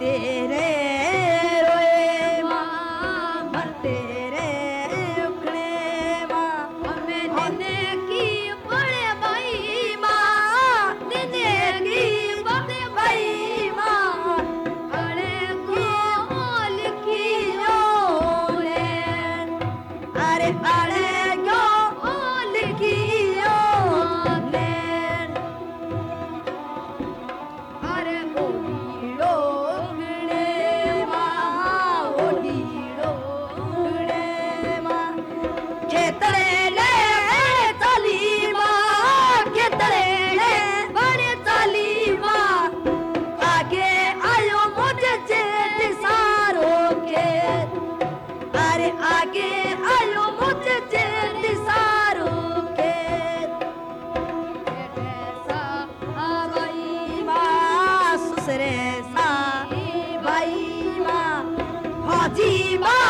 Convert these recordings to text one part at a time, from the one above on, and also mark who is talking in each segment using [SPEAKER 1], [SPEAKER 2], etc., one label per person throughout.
[SPEAKER 1] て जी बाजर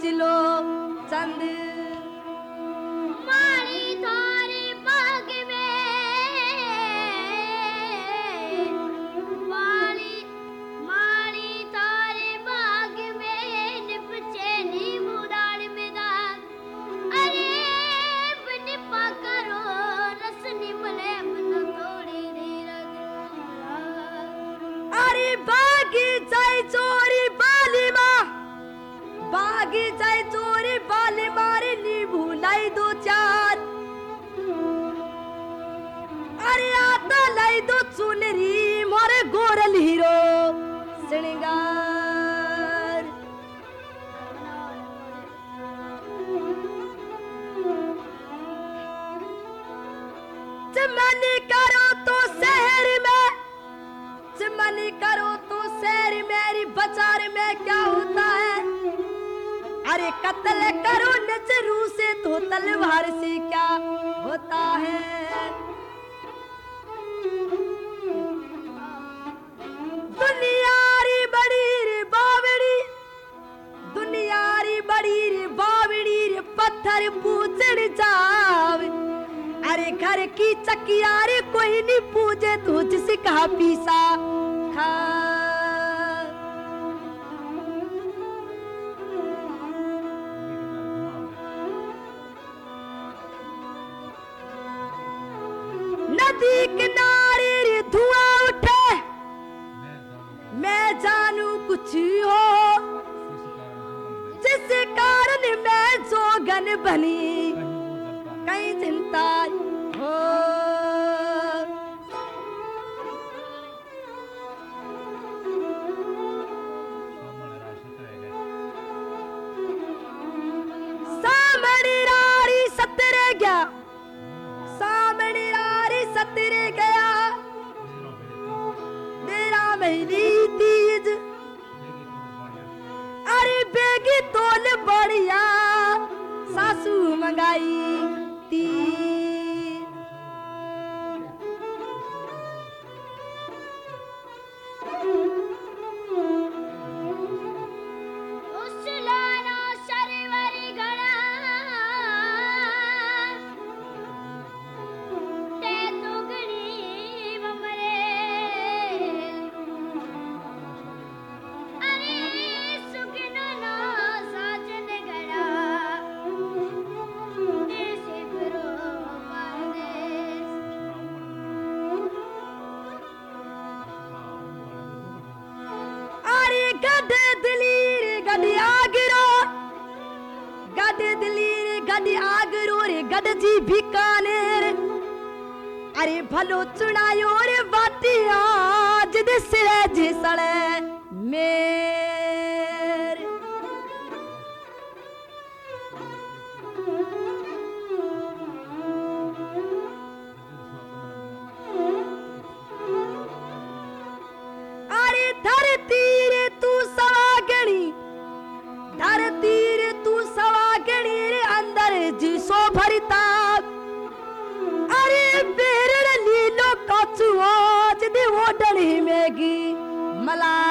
[SPEAKER 1] ছিল চাঁদের दो
[SPEAKER 2] मोरे
[SPEAKER 1] गोरल हीरो श्रृंगार चमनी करो तो शहर में, चमनी करो तो शहर मेरी बाज़ार में क्या होता है? अरे कत्ल करो नजरू से तो तलवार की चकिया रे कोई नहीं पूजे तुझसे कहा पीसा। नदी किनारे रे धुआँ उठे। मैं जानू कुछ हो। जिस कारण मैं जोगन बनी। कई चिंता मेरा मेरी भलो चुनायो रे बाती आज दे सिरे जिसड़े में Malala.